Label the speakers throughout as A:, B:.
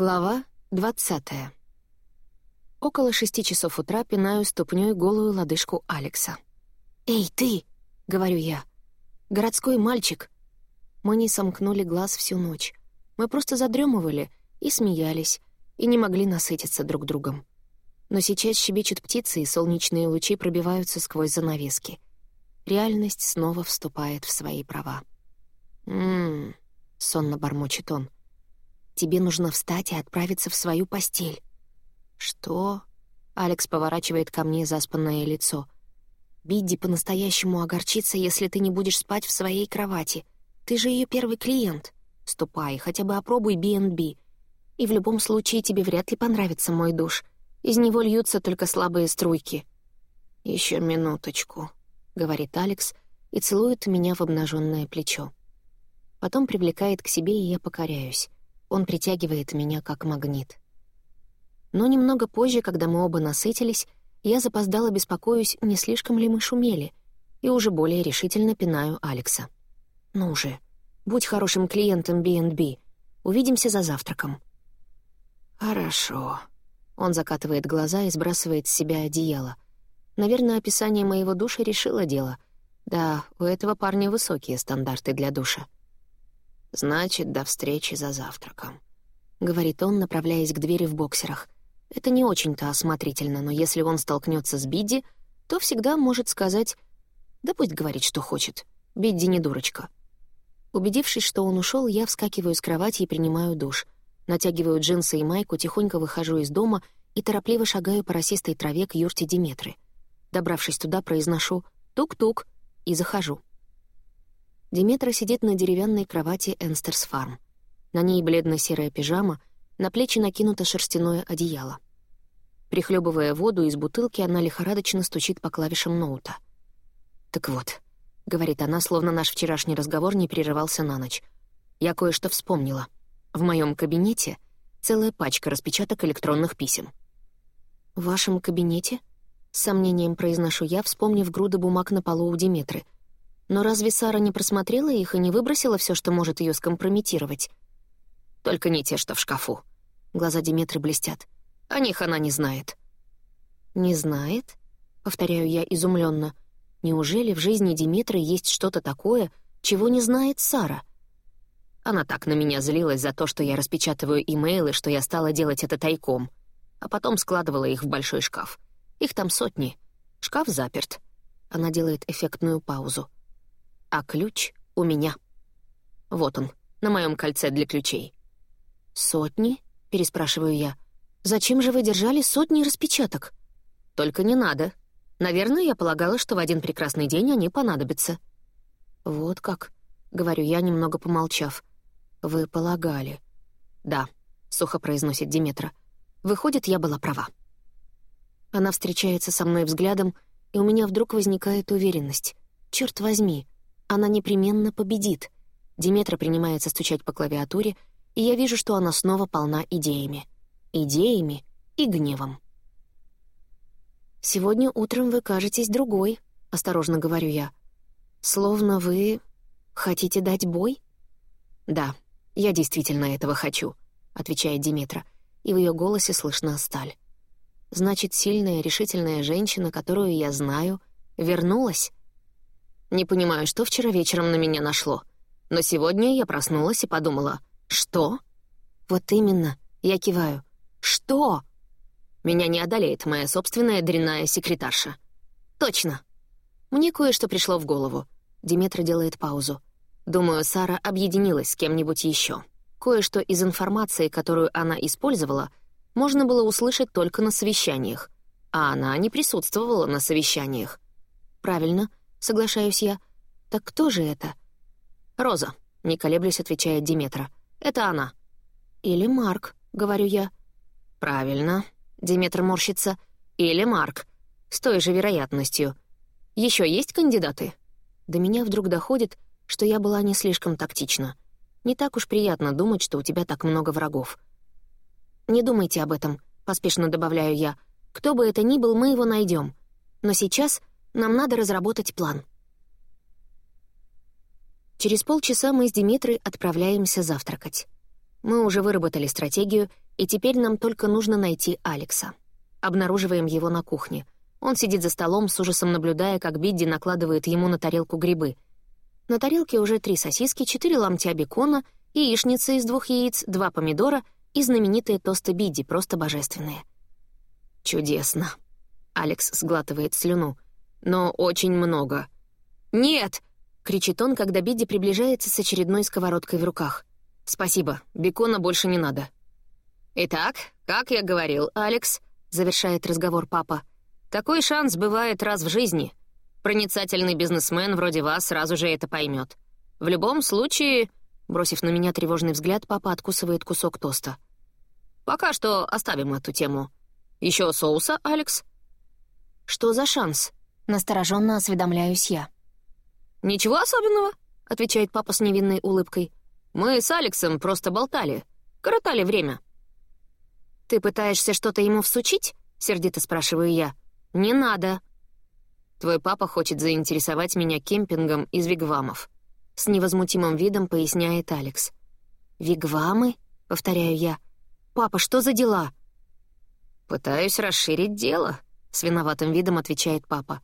A: Глава двадцатая. Около шести часов утра пинаю ступнёй голую лодыжку Алекса. «Эй, ты!» — говорю я. «Городской мальчик!» Мы не сомкнули глаз всю ночь. Мы просто задремывали и смеялись, и не могли насытиться друг другом. Но сейчас щебечут птицы, и солнечные лучи пробиваются сквозь занавески. Реальность снова вступает в свои права. «М-м-м», сонно бормочет он — Тебе нужно встать и отправиться в свою постель». «Что?» — Алекс поворачивает ко мне заспанное лицо. «Бидди по-настоящему огорчится, если ты не будешь спать в своей кровати. Ты же ее первый клиент. Ступай, хотя бы опробуй B&B. И в любом случае тебе вряд ли понравится мой душ. Из него льются только слабые струйки». Еще минуточку», — говорит Алекс и целует меня в обнаженное плечо. Потом привлекает к себе, и я покоряюсь. Он притягивает меня как магнит. Но немного позже, когда мы оба насытились, я запоздала беспокоюсь, не слишком ли мы шумели, и уже более решительно пинаю Алекса. «Ну же, будь хорошим клиентом B&B. Увидимся за завтраком». «Хорошо». Он закатывает глаза и сбрасывает с себя одеяло. Наверное, описание моего душа решило дело. Да, у этого парня высокие стандарты для душа. «Значит, до встречи за завтраком», — говорит он, направляясь к двери в боксерах. Это не очень-то осмотрительно, но если он столкнется с Бидди, то всегда может сказать «Да пусть говорит, что хочет. Бидди не дурочка». Убедившись, что он ушел, я вскакиваю с кровати и принимаю душ. Натягиваю джинсы и майку, тихонько выхожу из дома и торопливо шагаю по росистой траве к юрте Диметры. Добравшись туда, произношу «тук-тук» и захожу. Диметра сидит на деревянной кровати Энстерс Фарм. На ней бледно-серая пижама, на плечи накинуто шерстяное одеяло. Прихлебывая воду из бутылки, она лихорадочно стучит по клавишам ноута. «Так вот», — говорит она, словно наш вчерашний разговор не прерывался на ночь. «Я кое-что вспомнила. В моем кабинете целая пачка распечаток электронных писем». «В вашем кабинете?» — с сомнением произношу я, вспомнив груды бумаг на полу у Диметры — но разве Сара не просмотрела их и не выбросила все, что может ее скомпрометировать? Только не те, что в шкафу. Глаза Диметры блестят. О них она не знает. «Не знает?» — повторяю я изумленно. «Неужели в жизни Диметры есть что-то такое, чего не знает Сара?» Она так на меня злилась за то, что я распечатываю имейлы, что я стала делать это тайком, а потом складывала их в большой шкаф. Их там сотни. Шкаф заперт. Она делает эффектную паузу а ключ у меня. Вот он, на моем кольце для ключей. «Сотни?» — переспрашиваю я. «Зачем же вы держали сотни распечаток?» «Только не надо. Наверное, я полагала, что в один прекрасный день они понадобятся». «Вот как?» — говорю я, немного помолчав. «Вы полагали?» «Да», — сухо произносит Диметра. «Выходит, я была права». Она встречается со мной взглядом, и у меня вдруг возникает уверенность. Черт возьми, она непременно победит. Диметра принимается стучать по клавиатуре, и я вижу, что она снова полна идеями. Идеями и гневом. «Сегодня утром вы кажетесь другой», — осторожно говорю я. «Словно вы хотите дать бой?» «Да, я действительно этого хочу», — отвечает Диметра, и в ее голосе слышна сталь. «Значит, сильная, решительная женщина, которую я знаю, вернулась?» Не понимаю, что вчера вечером на меня нашло. Но сегодня я проснулась и подумала, что? Вот именно, я киваю. Что? Меня не одолеет моя собственная дрянная секретарша. Точно. Мне кое-что пришло в голову. Диметра делает паузу. Думаю, Сара объединилась с кем-нибудь еще. Кое-что из информации, которую она использовала, можно было услышать только на совещаниях, а она не присутствовала на совещаниях. Правильно, — соглашаюсь я. «Так кто же это?» «Роза», — не колеблясь, отвечает Диметра. «Это она». «Или Марк», — говорю я. «Правильно», — Диметра морщится. «Или Марк. С той же вероятностью. Еще есть кандидаты?» До меня вдруг доходит, что я была не слишком тактична. Не так уж приятно думать, что у тебя так много врагов. «Не думайте об этом», — поспешно добавляю я. «Кто бы это ни был, мы его найдем. Но сейчас нам надо разработать план. Через полчаса мы с Димитрой отправляемся завтракать. Мы уже выработали стратегию И теперь нам только нужно найти Алекса. Обнаруживаем его на кухне. Он сидит за столом, с ужасом наблюдая, как Бидди накладывает ему на тарелку грибы. На тарелке уже три сосиски, четыре ломтя бекона, яичница из двух яиц, два помидора и знаменитые тосты Бидди, просто божественные. «Чудесно!» — Алекс сглатывает слюну. «Но очень много». «Нет!» — кричит он, когда Бидди приближается с очередной сковородкой в руках. «Спасибо, бекона больше не надо». «Итак, как я говорил, Алекс», — завершает разговор папа, «такой шанс бывает раз в жизни. Проницательный бизнесмен вроде вас сразу же это поймет. В любом случае...» Бросив на меня тревожный взгляд, папа откусывает кусок тоста. «Пока что оставим эту тему. Еще соуса, Алекс?» «Что за шанс?» — настороженно осведомляюсь я. «Ничего особенного», — отвечает папа с невинной улыбкой. «Мы с Алексом просто болтали, коротали время». «Ты пытаешься что-то ему всучить?» — сердито спрашиваю я. «Не надо». «Твой папа хочет заинтересовать меня кемпингом из вигвамов», — с невозмутимым видом поясняет Алекс. «Вигвамы?» — повторяю я. «Папа, что за дела?» «Пытаюсь расширить дело», — с виноватым видом отвечает папа.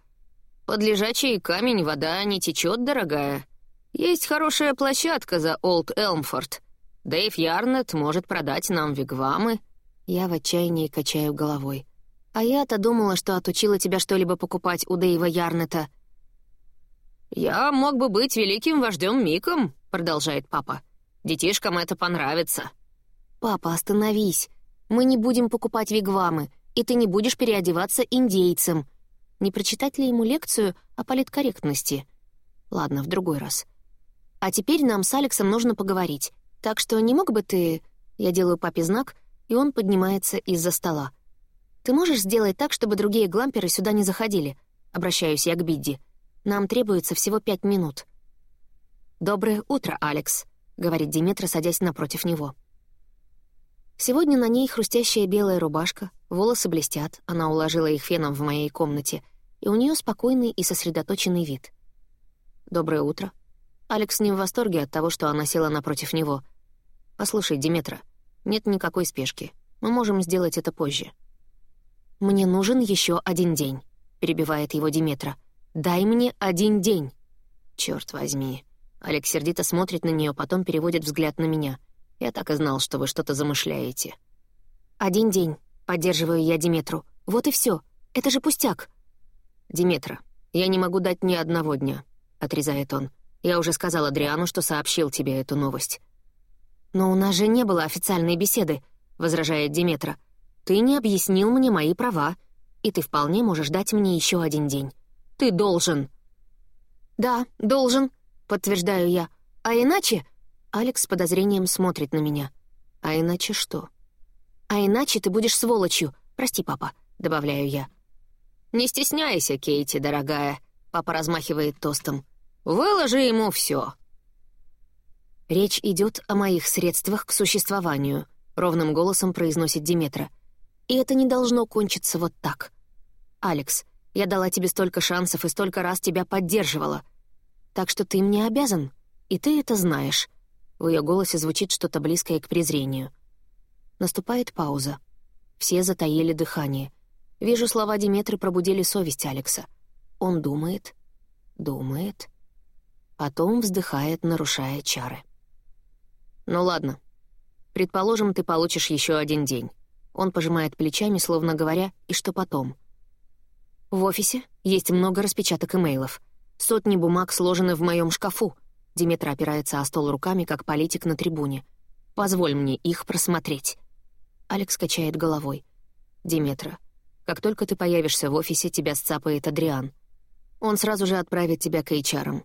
A: «Под лежачий камень вода не течет, дорогая. Есть хорошая площадка за Олд Элмфорд. Дэйв Ярнет может продать нам вигвамы». Я в отчаянии качаю головой. «А я-то думала, что отучила тебя что-либо покупать у Дэйва Ярнета». «Я мог бы быть великим вождем Миком», — продолжает папа. «Детишкам это понравится». «Папа, остановись. Мы не будем покупать вигвамы, и ты не будешь переодеваться индейцем. Не прочитать ли ему лекцию о политкорректности? Ладно, в другой раз. А теперь нам с Алексом нужно поговорить. Так что не мог бы ты...» Я делаю папе знак, и он поднимается из-за стола. «Ты можешь сделать так, чтобы другие гламперы сюда не заходили?» Обращаюсь я к Бидди. «Нам требуется всего пять минут». «Доброе утро, Алекс», — говорит Диметра, садясь напротив него. Сегодня на ней хрустящая белая рубашка, волосы блестят, она уложила их феном в моей комнате, и у нее спокойный и сосредоточенный вид. «Доброе утро». Алекс не в восторге от того, что она села напротив него. «Послушай, Диметра, нет никакой спешки. Мы можем сделать это позже». «Мне нужен еще один день», — перебивает его Диметра. «Дай мне один день». Черт возьми. Алекс сердито смотрит на нее, потом переводит взгляд на меня. «Я так и знал, что вы что-то замышляете». «Один день», — поддерживаю я Диметру. «Вот и все. Это же пустяк». «Диметра, я не могу дать ни одного дня», — отрезает он. «Я уже сказал Адриану, что сообщил тебе эту новость. «Но у нас же не было официальной беседы», — возражает Диметра. «Ты не объяснил мне мои права, и ты вполне можешь дать мне еще один день. Ты должен». «Да, должен», — подтверждаю я. «А иначе...» Алекс с подозрением смотрит на меня. «А иначе что?» «А иначе ты будешь сволочью. Прости, папа», — добавляю я. «Не стесняйся, Кейти, дорогая», — папа размахивает тостом. «Выложи ему все. «Речь идет о моих средствах к существованию», — ровным голосом произносит Диметра. «И это не должно кончиться вот так. Алекс, я дала тебе столько шансов и столько раз тебя поддерживала. Так что ты мне обязан, и ты это знаешь». В ее голосе звучит что-то близкое к презрению. Наступает пауза. Все затаили дыхание. Вижу, слова Диметры пробудили совесть Алекса. Он думает, думает, потом вздыхает, нарушая чары. «Ну ладно. Предположим, ты получишь еще один день». Он пожимает плечами, словно говоря, «И что потом?» «В офисе есть много распечаток имейлов. Сотни бумаг сложены в моем шкафу». Диметра опирается о стол руками, как политик на трибуне. «Позволь мне их просмотреть». Алекс качает головой. «Диметра, как только ты появишься в офисе, тебя сцапает Адриан. Он сразу же отправит тебя к HR,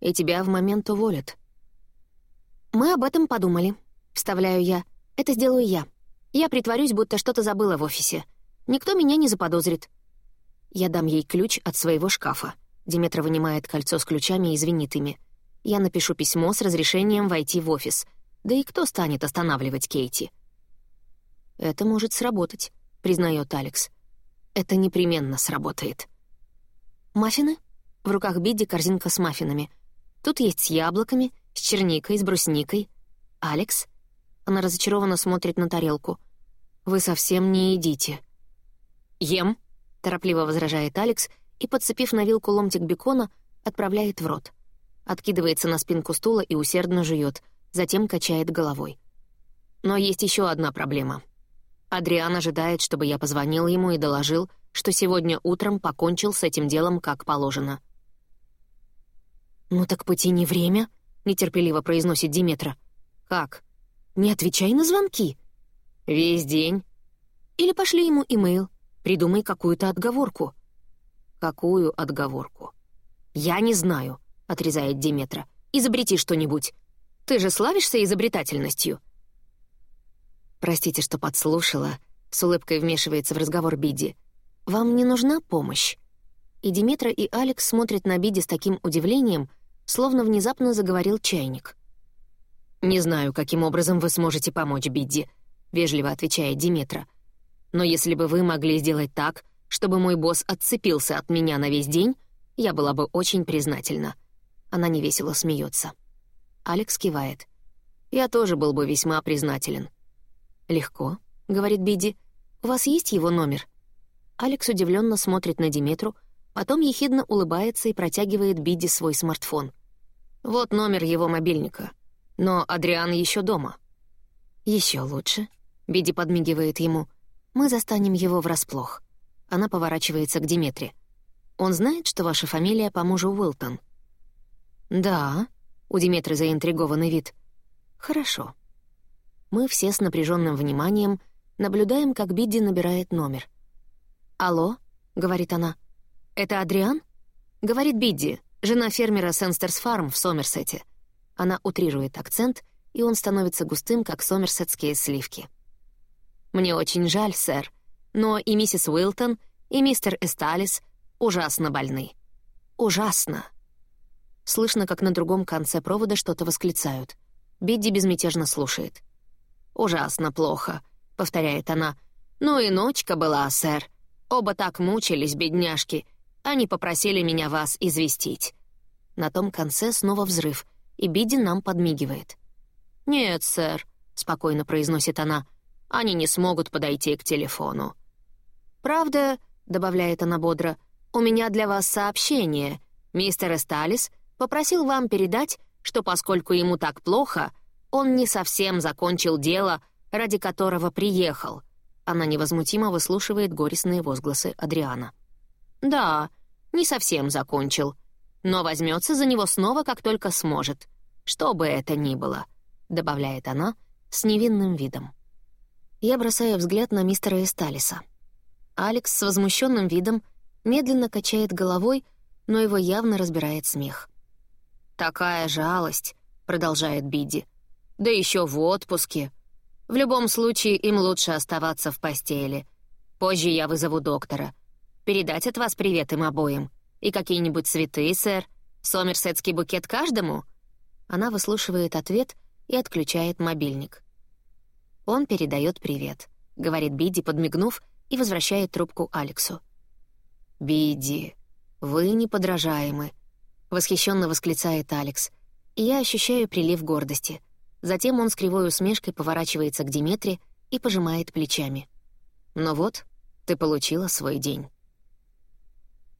A: и тебя в момент уволят. «Мы об этом подумали», — вставляю я. «Это сделаю я. Я притворюсь, будто что-то забыла в офисе. Никто меня не заподозрит». Я дам ей ключ от своего шкафа. Диметра вынимает кольцо с ключами и звенит ими. Я напишу письмо с разрешением войти в офис. Да и кто станет останавливать Кейти? «Это может сработать», — признает Алекс. «Это непременно сработает». «Маффины?» В руках Бидди корзинка с маффинами. Тут есть с яблоками, с черникой, с брусникой. Алекс? Она разочарованно смотрит на тарелку. Вы совсем не едите». «Ем», — торопливо возражает Алекс и, подцепив на вилку ломтик бекона, отправляет в рот. Откидывается на спинку стула и усердно жует, затем качает головой. Но есть еще одна проблема. Адриан ожидает, чтобы я позвонил ему и доложил, что сегодня утром покончил с этим делом как положено. «Ну так потяни время», — нетерпеливо произносит Диметра. «Как? Не отвечай на звонки». «Весь день». «Или пошли ему имейл. Придумай какую-то отговорку». «Какую отговорку?» «Я не знаю», — отрезает Диметра. «Изобрети что-нибудь. Ты же славишься изобретательностью». «Простите, что подслушала», — с улыбкой вмешивается в разговор Бидди. «Вам не нужна помощь?» И Диметра и Алекс смотрят на Бидди с таким удивлением, словно внезапно заговорил чайник. «Не знаю, каким образом вы сможете помочь Бидди», — вежливо отвечает Диметра. «Но если бы вы могли сделать так, чтобы мой босс отцепился от меня на весь день, я была бы очень признательна». Она невесело смеется. Алекс кивает. «Я тоже был бы весьма признателен». «Легко», — говорит Бидди. «У вас есть его номер?» Алекс удивленно смотрит на Диметру, потом ехидно улыбается и протягивает Бидди свой смартфон. Вот номер его мобильника. Но Адриан еще дома. Еще лучше. Биди подмигивает ему. Мы застанем его врасплох. Она поворачивается к Диметре. Он знает, что ваша фамилия по мужу Уилтон? Да. У Диметры заинтригованный вид. Хорошо. Мы все с напряженным вниманием наблюдаем, как Бидди набирает номер. «Алло?» — говорит она. «Это Адриан?» — говорит Бидди, Жена фермера Сенстерс Фарм в Сомерсете. Она утрирует акцент, и он становится густым, как сомерсетские сливки. «Мне очень жаль, сэр, но и миссис Уилтон, и мистер Эсталис ужасно больны. Ужасно!» Слышно, как на другом конце провода что-то восклицают. Бидди безмятежно слушает. «Ужасно плохо», — повторяет она. «Ну и ночка была, сэр. Оба так мучились, бедняжки, они попросили меня вас известить». На том конце снова взрыв, и Биди нам подмигивает. «Нет, сэр», — спокойно произносит она, — «они не смогут подойти к телефону». «Правда», — добавляет она бодро, — «у меня для вас сообщение. Мистер Эсталис попросил вам передать, что поскольку ему так плохо, он не совсем закончил дело, ради которого приехал». Она невозмутимо выслушивает горестные возгласы Адриана. «Да, не совсем закончил. Но возьмется за него снова, как только сможет. Что бы это ни было», — добавляет она с невинным видом. Я бросаю взгляд на мистера Эсталиса. Алекс с возмущенным видом медленно качает головой, но его явно разбирает смех. «Такая жалость», — продолжает Бидди. «Да еще в отпуске. В любом случае им лучше оставаться в постели. Позже я вызову доктора. Передать от вас привет им обоим. И какие-нибудь цветы, сэр. Сомерсетский букет каждому?» Она выслушивает ответ и отключает мобильник. Он передает привет, говорит Биди, подмигнув, и возвращает трубку Алексу. «Биди, вы неподражаемы», — восхищенно восклицает Алекс, и я ощущаю прилив гордости. Затем он с кривой усмешкой поворачивается к Диметре и пожимает плечами. «Ну вот, ты получила свой день».